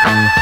Ah!